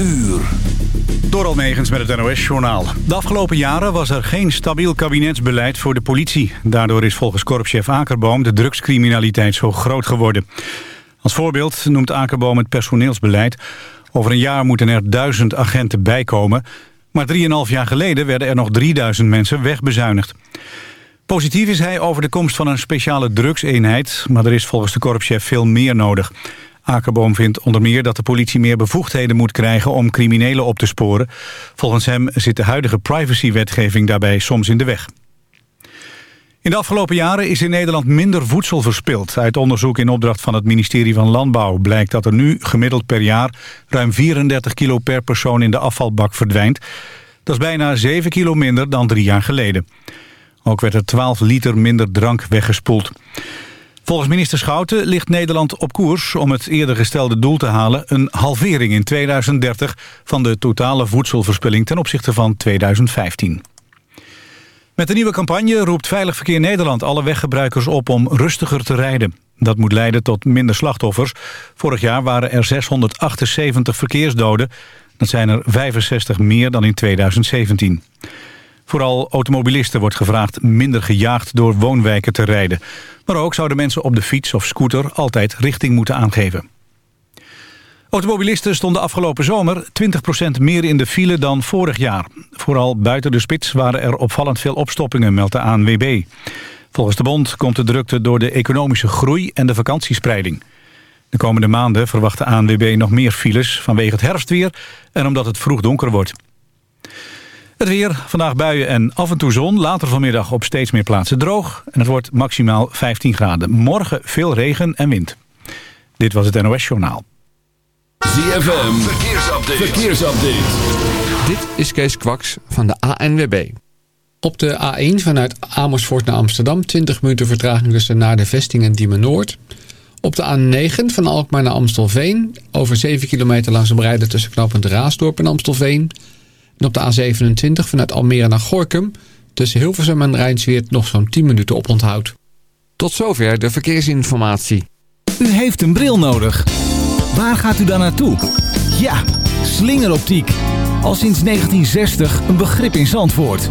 uur. Door met het NOS-journaal. De afgelopen jaren was er geen stabiel kabinetsbeleid voor de politie. Daardoor is volgens korpschef Akerboom de drugscriminaliteit zo groot geworden. Als voorbeeld noemt Akerboom het personeelsbeleid. Over een jaar moeten er duizend agenten bijkomen. Maar 3,5 jaar geleden werden er nog 3000 mensen wegbezuinigd. Positief is hij over de komst van een speciale drugseenheid... maar er is volgens de korpschef veel meer nodig. Akerboom vindt onder meer dat de politie meer bevoegdheden moet krijgen om criminelen op te sporen. Volgens hem zit de huidige privacywetgeving daarbij soms in de weg. In de afgelopen jaren is in Nederland minder voedsel verspild. Uit onderzoek in opdracht van het ministerie van Landbouw blijkt dat er nu gemiddeld per jaar ruim 34 kilo per persoon in de afvalbak verdwijnt. Dat is bijna 7 kilo minder dan drie jaar geleden. Ook werd er 12 liter minder drank weggespoeld. Volgens minister Schouten ligt Nederland op koers om het eerder gestelde doel te halen... een halvering in 2030 van de totale voedselverspilling ten opzichte van 2015. Met de nieuwe campagne roept Veilig Verkeer Nederland alle weggebruikers op om rustiger te rijden. Dat moet leiden tot minder slachtoffers. Vorig jaar waren er 678 verkeersdoden. Dat zijn er 65 meer dan in 2017. Vooral automobilisten wordt gevraagd minder gejaagd door woonwijken te rijden. Maar ook zouden mensen op de fiets of scooter altijd richting moeten aangeven. Automobilisten stonden afgelopen zomer 20% meer in de file dan vorig jaar. Vooral buiten de spits waren er opvallend veel opstoppingen, meldt de ANWB. Volgens de bond komt de drukte door de economische groei en de vakantiespreiding. De komende maanden verwacht de ANWB nog meer files vanwege het herfstweer... en omdat het vroeg donker wordt. Het weer, vandaag buien en af en toe zon. Later vanmiddag op steeds meer plaatsen droog. En het wordt maximaal 15 graden. Morgen veel regen en wind. Dit was het NOS Journaal. ZFM, verkeersupdate. verkeersupdate. Dit is Kees Kwaks van de ANWB. Op de A1 vanuit Amersfoort naar Amsterdam... 20 minuten vertraging tussen naar de vesting en Diemen Noord. Op de A9 van Alkmaar naar Amstelveen... over 7 kilometer langzaam rijden tussen knooppunt Raasdorp en Amstelveen... En op de A27 vanuit Almere naar Gorkum... tussen Hilversum en Rijnsweert nog zo'n 10 minuten op onthoud. Tot zover de verkeersinformatie. U heeft een bril nodig. Waar gaat u dan naartoe? Ja, slingeroptiek. Al sinds 1960 een begrip in Zandvoort.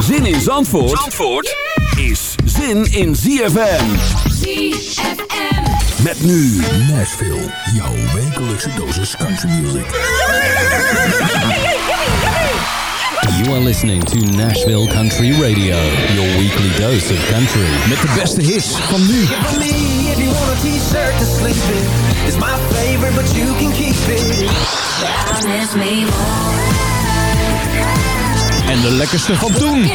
Zin in Zandvoort, Zandvoort is zin in ZFM. ZFM. Met nu Nashville, jouw wekelijkse dosis country music. You are listening to Nashville Country Radio, your weekly dose of country. Met de beste hits van nu. It's my favorite, but you can keep it. En de lekkerste van toen.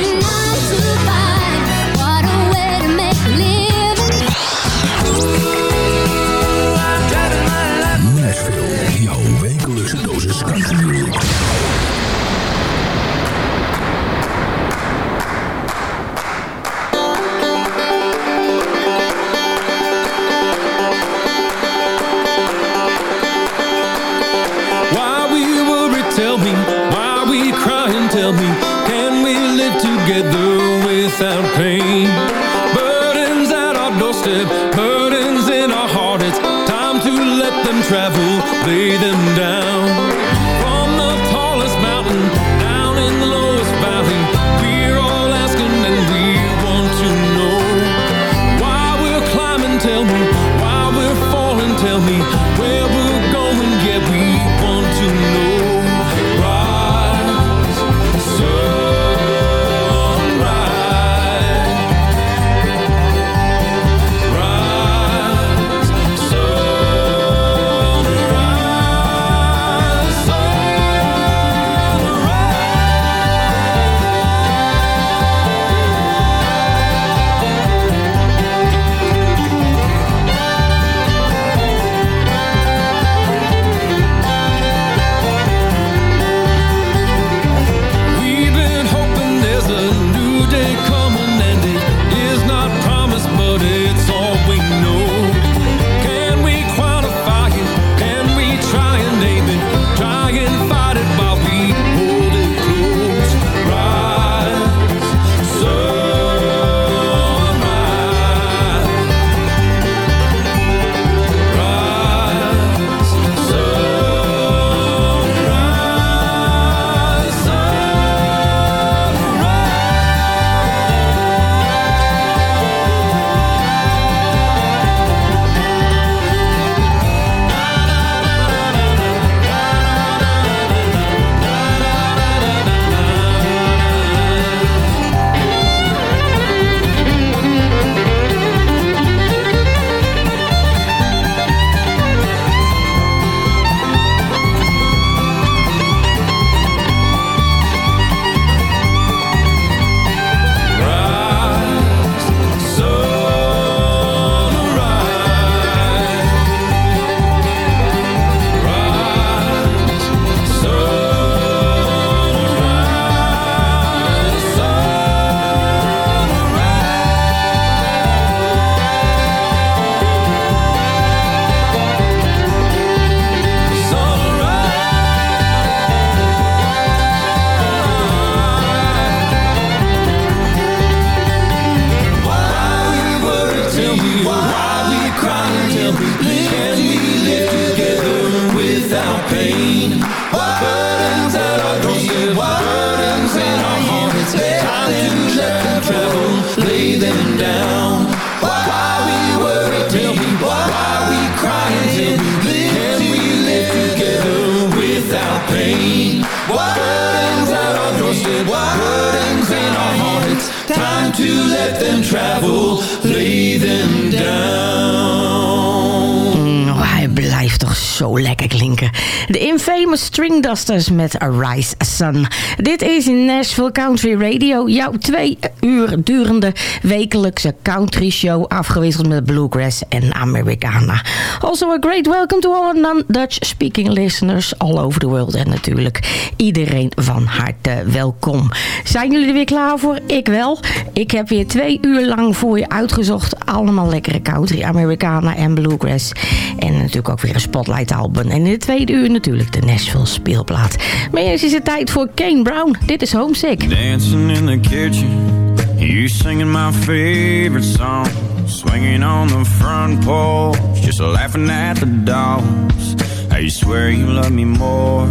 Stringdusters met Rise Sun. Dit is Nashville Country Radio. Jouw twee uur durende wekelijkse country show. Afgewisseld met bluegrass en Americana. Also a great welcome to all non-Dutch speaking listeners all over the world. En natuurlijk iedereen van harte welkom. Zijn jullie er weer klaar voor? Ik wel. Ik heb weer twee uur lang voor je uitgezocht. Allemaal lekkere country, Americana en bluegrass. En natuurlijk ook weer een spotlight album. En in de tweede uur natuurlijk de Nashville speelplaat. Maar eerst is het tijd voor Kane Brown. Dit is Homesick. Dancing in the kitchen, you singing my favorite song. Swinging on the front porch, just laughing at the dogs. How you swear you love me more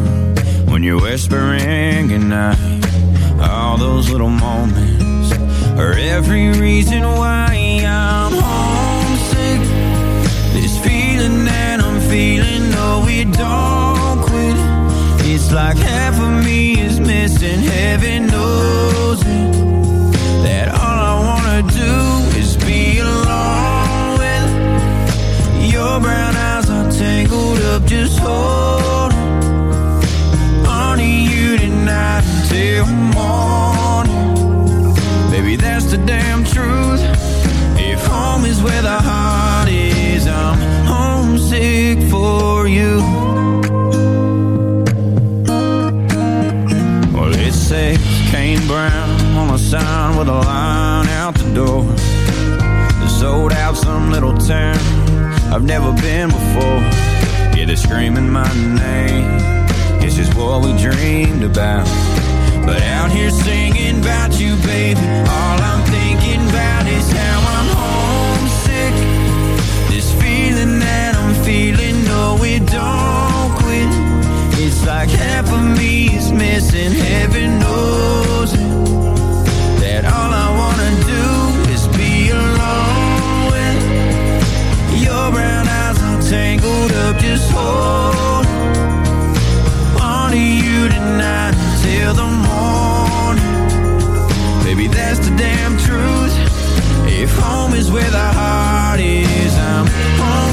when you're whispering goodnight. All those little moments are every reason why I'm homesick. This feeling that I'm feeling, no, we don't. It's like half of me is missing, heaven knows it. That all I wanna do is be alone with your brown eyes are tangled up, just hold on to you tonight until morning. Baby, that's the damn truth. If home is where the heart is, I'm homesick for you. Some little town I've never been before. Yeah, they're screaming my name. This is what we dreamed about. But out here singing about you, baby, all I'm thinking about is how I'm homesick. This feeling that I'm feeling, no, it don't quit. It's like half of me is missing, heaven knows just hold on to you tonight till the morning. Baby, that's the damn truth. If home is where the heart is, I'm homesick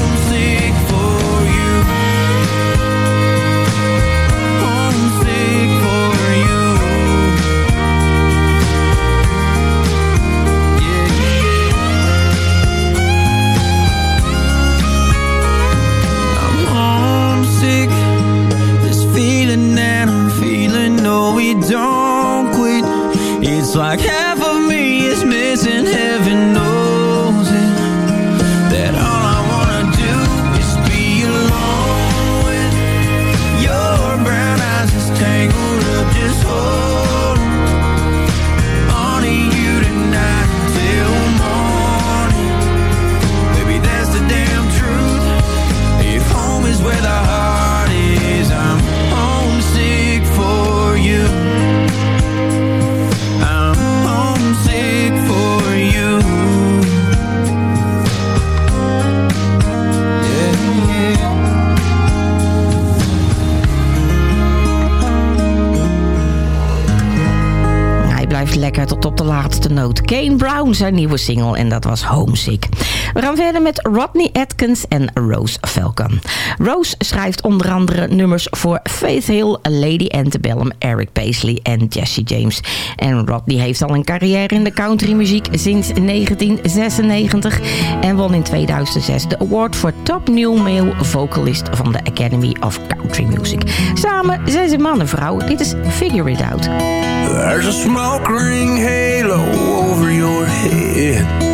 Zijn nieuwe single, en dat was Homesick. We gaan verder met Rodney Atkins en Rose Falcon. Rose schrijft onder andere nummers voor Faith Hill, Lady Antebellum, Eric Paisley en Jesse James. En Rodney heeft al een carrière in de countrymuziek sinds 1996 en won in 2006 de award voor Top New Male Vocalist van de Academy of Country Music. Samen zijn ze man en vrouw. Dit is Figure It Out. There's a smoke ring halo over your head.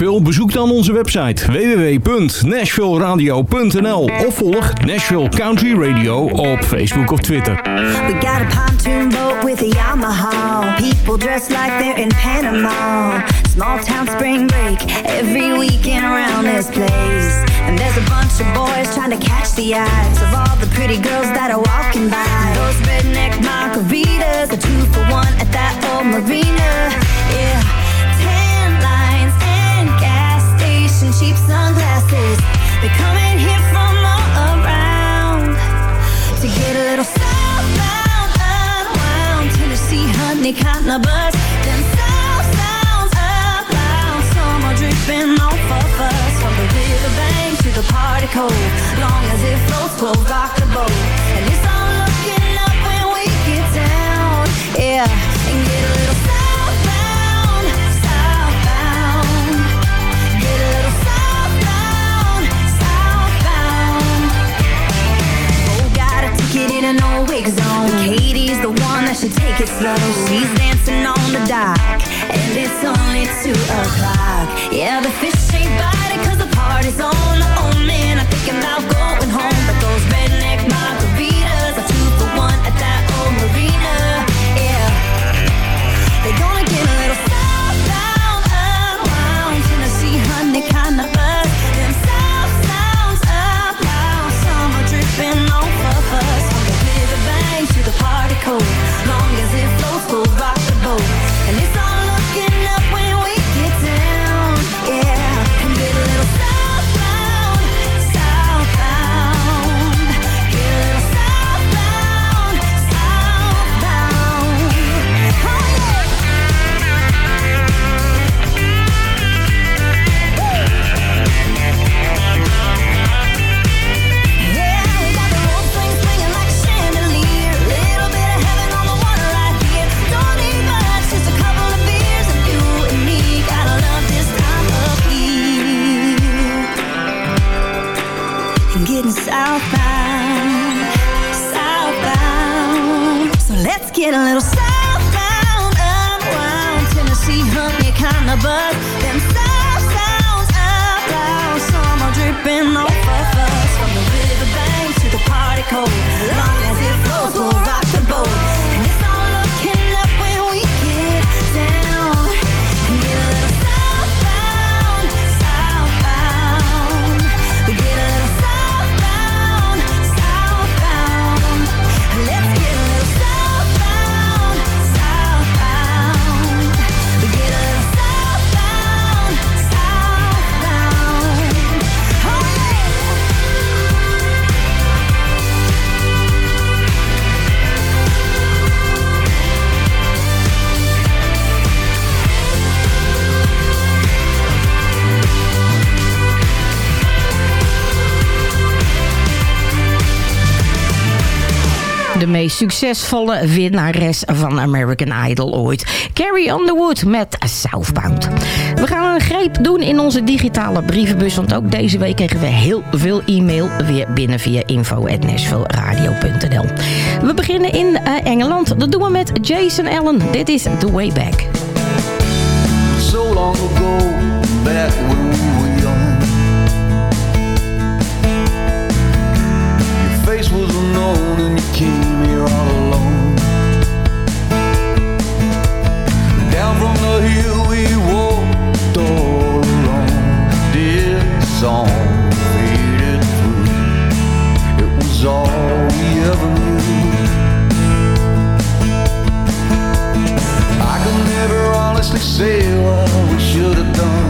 Nashville? Bezoek dan onze website www.nashvilleradio.nl of volg Nashville Country Radio op Facebook of Twitter. We got a pontoon boat with a Yamaha. People dressed like they're in Panama. Small town spring break every weekend around this place. And there's a bunch of boys trying to catch the eyes of all the pretty girls that are walking by. Those redneck margaritas, a two for one at that old marina. Yeah, cheap sunglasses. Tennessee honey kind of buzz. Them south sounds out loud. Summer dripping off of us. From the riverbank to the party cove. Long as it flows, De meest succesvolle winnares van American Idol ooit. Carrie Underwood met Southbound. We gaan een greep doen in onze digitale brievenbus. Want ook deze week kregen we heel veel e-mail weer binnen via info.nashvilleradio.nl We beginnen in eh, Engeland. Dat doen we met Jason Allen. Dit is The Way Back. so long ago. Your face was unknown was faded through. It was all we ever knew. I can never honestly say what we should have done.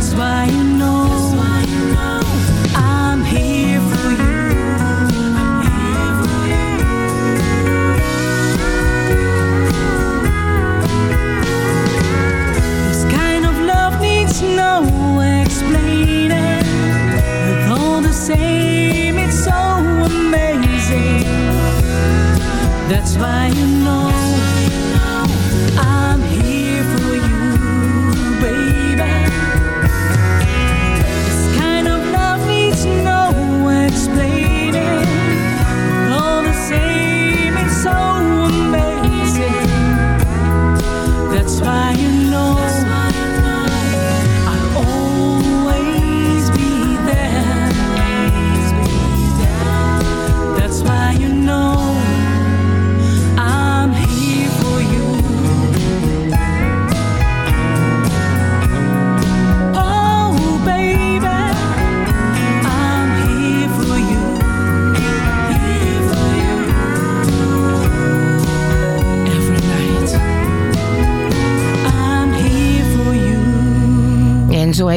That's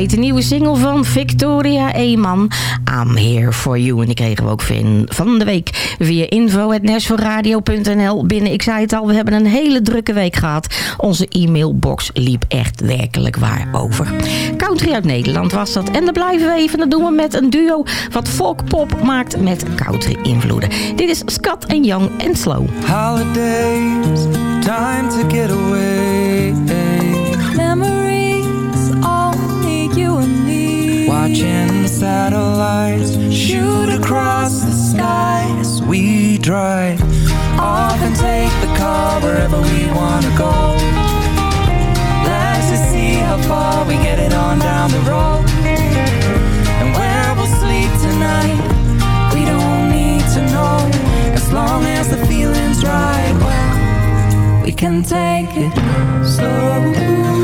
heet de nieuwe single van Victoria Eeman. I'm here for you. En die kregen we ook van, de week via info.nashvilleradio.nl binnen. Ik zei het al, we hebben een hele drukke week gehad. Onze e-mailbox liep echt werkelijk waar over. Country uit Nederland was dat. En daar blijven we even. Dat doen we met een duo wat folkpop maakt met country invloeden. Dit is Scott en Young en Slow. Time to get away. Watching satellites shoot across the sky as we drive. Off and take the car wherever we wanna go. Let's just see how far we get it on down the road. And where we'll sleep tonight, we don't need to know. As long as the feeling's right, well, we can take it. Slow.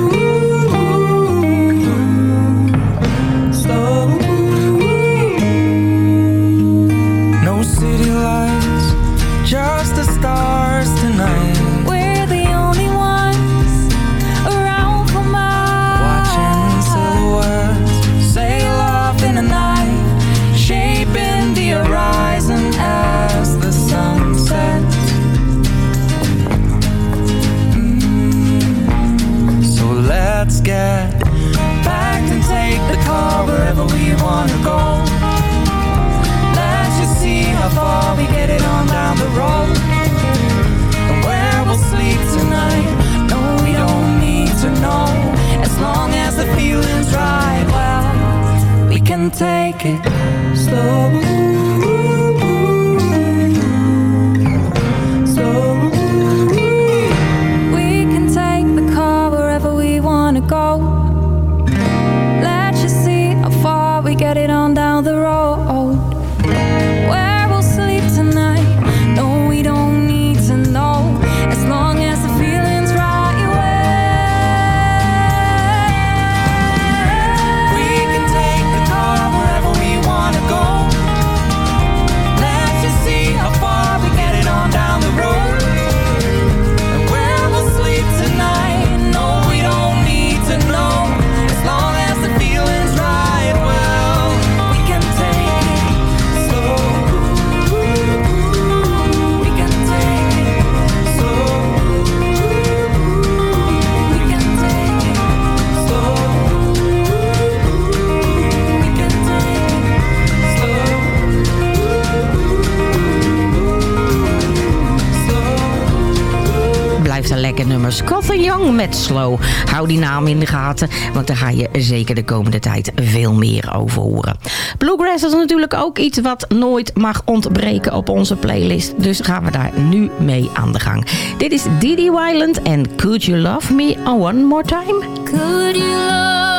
dry. Well, we can take it slow. nummers. Kath Young met Slow. Hou die naam in de gaten, want daar ga je zeker de komende tijd veel meer over horen. Bluegrass is natuurlijk ook iets wat nooit mag ontbreken op onze playlist. Dus gaan we daar nu mee aan de gang. Dit is Didi Wyland en Could You Love Me One More Time? Could you love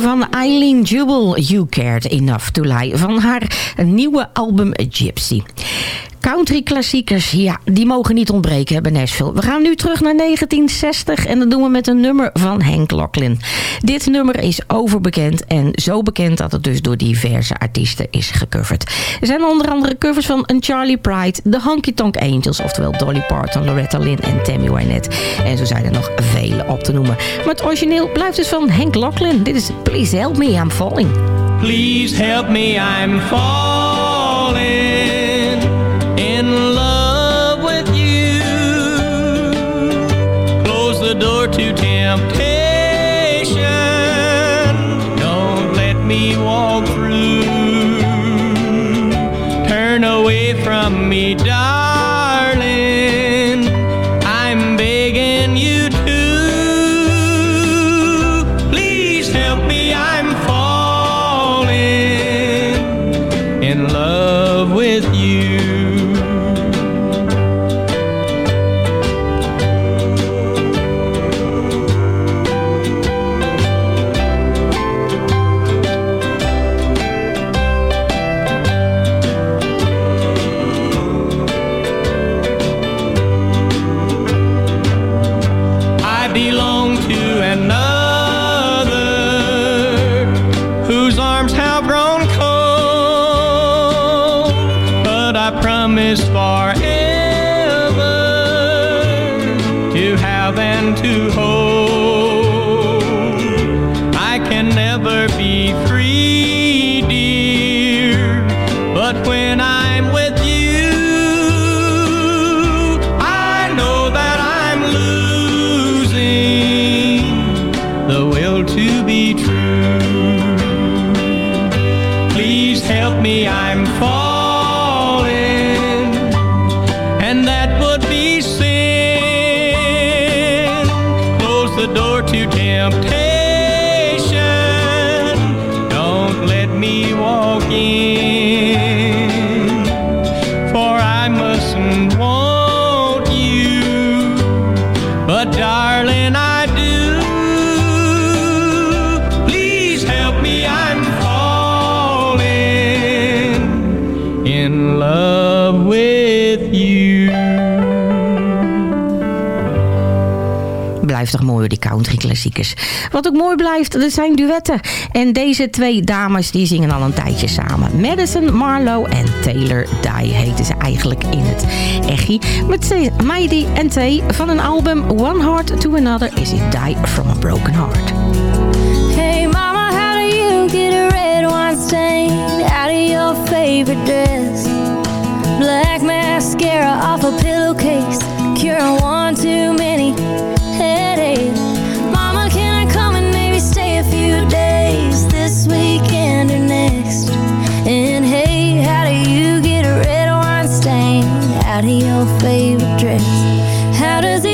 Van Eileen Jubel. You Cared Enough to Lie van haar nieuwe album Gypsy. Country klassiekers, ja, die mogen niet ontbreken hebben Nashville. We gaan nu terug naar 1960 en dat doen we met een nummer van Hank Locklin. Dit nummer is overbekend en zo bekend dat het dus door diverse artiesten is gecoverd. Er zijn onder andere covers van een Charlie Pride, de Honky Tonk Angels, oftewel Dolly Parton, Loretta Lynn en Tammy Wynette. En zo zijn er nog vele op te noemen. Maar het origineel blijft dus van Hank Locklin. Dit is Please Help Me, I'm Falling. Please help me, I'm falling to temptation. Don't let me walk through. Turn away from me, klassiekers. Wat ook mooi blijft, dat zijn duetten. En deze twee dames die zingen al een tijdje samen. Madison Marlowe en Taylor Dye heten ze eigenlijk in het echi. Met Meidi en Tay van een album One Heart to Another is it Die from a Broken Heart. Hey mama, how do you get a red wine stain out of your favorite dress? Black mascara off a pillowcase, curing one too out of your favorite dress? How does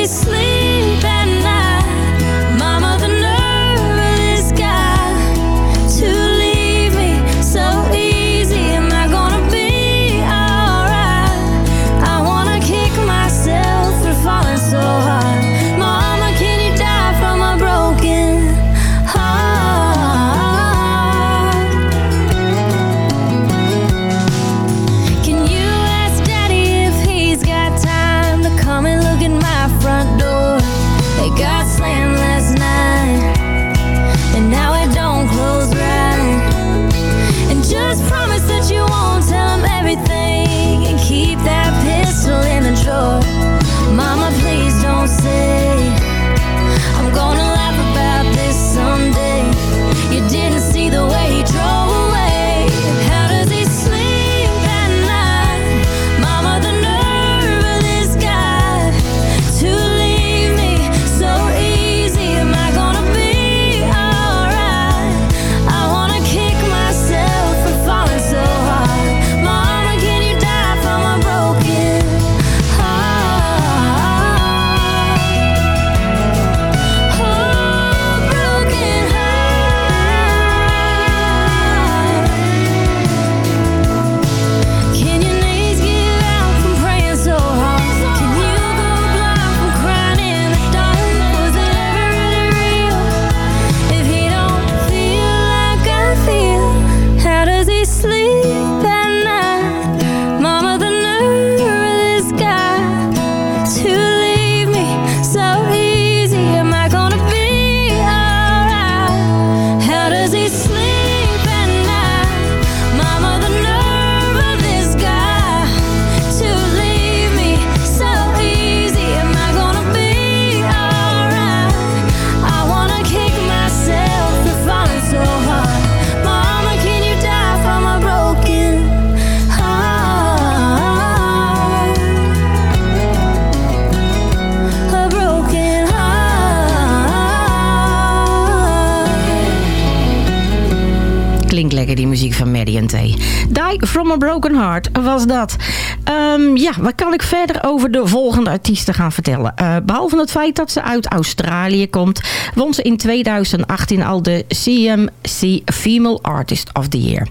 Broken Heart was dat. Ehm, ja, wat kan ik verder over de volgende artiesten gaan vertellen? Uh, behalve het feit dat ze uit Australië komt... won ze in 2018 al de CMC Female Artist of the Year.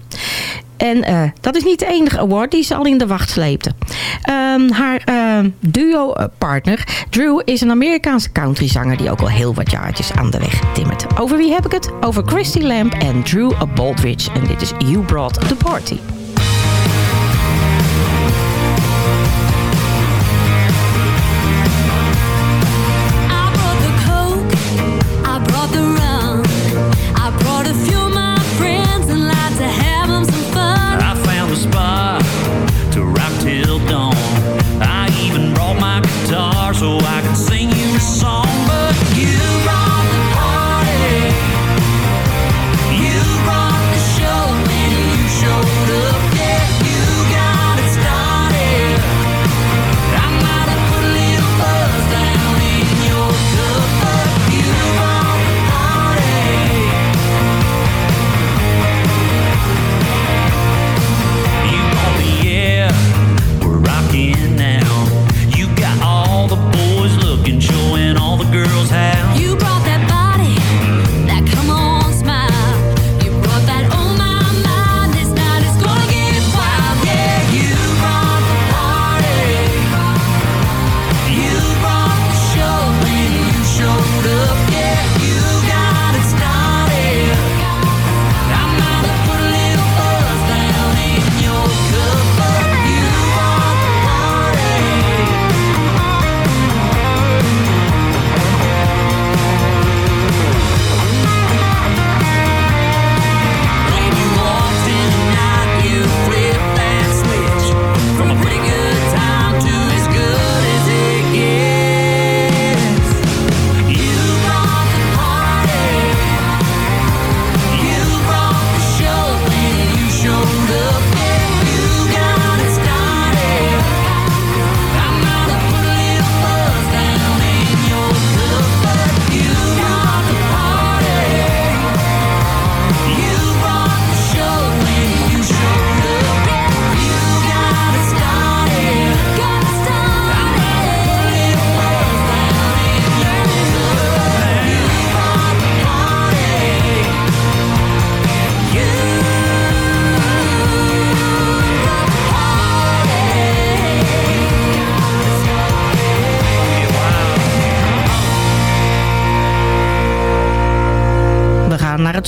En uh, dat is niet de enige award die ze al in de wacht sleepte. Um, haar uh, duo-partner Drew is een Amerikaanse countryzanger... die ook al heel wat jaartjes aan de weg timmert. Over wie heb ik het? Over Christy Lamb en Drew Baldridge. En dit is You Brought the Party.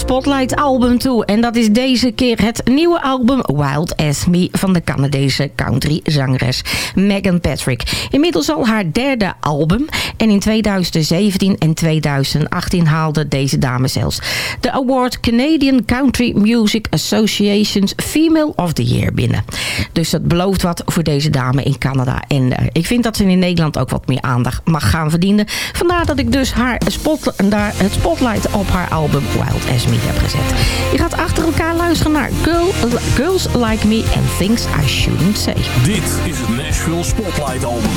Spotlight album toe. En dat is deze keer het nieuwe album Wild As Me van de Canadese country zangeres Megan Patrick. Inmiddels al haar derde album. En in 2017 en 2018 haalde deze dame zelfs de award Canadian Country Music Association's Female of the Year binnen. Dus dat belooft wat voor deze dame in Canada. En eh, ik vind dat ze in Nederland ook wat meer aandacht mag gaan verdienen. Vandaar dat ik dus haar spot, daar het spotlight op haar album Wild As Me Je gaat achter elkaar luisteren naar Girl, Girls Like Me and Things I Shouldn't Say. Dit is het Nashville Spotlight album.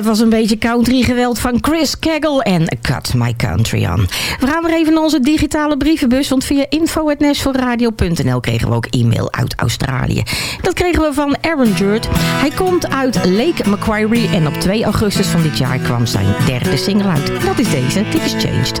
dat was een beetje country geweld van Chris Kegel en Cut My Country On. We gaan weer even naar onze digitale brievenbus, want via info.nashvilleradio.nl kregen we ook e-mail uit Australië. Dat kregen we van Aaron Jurt. Hij komt uit Lake Macquarie en op 2 augustus van dit jaar kwam zijn derde single uit. Dat is deze, dit is Changed.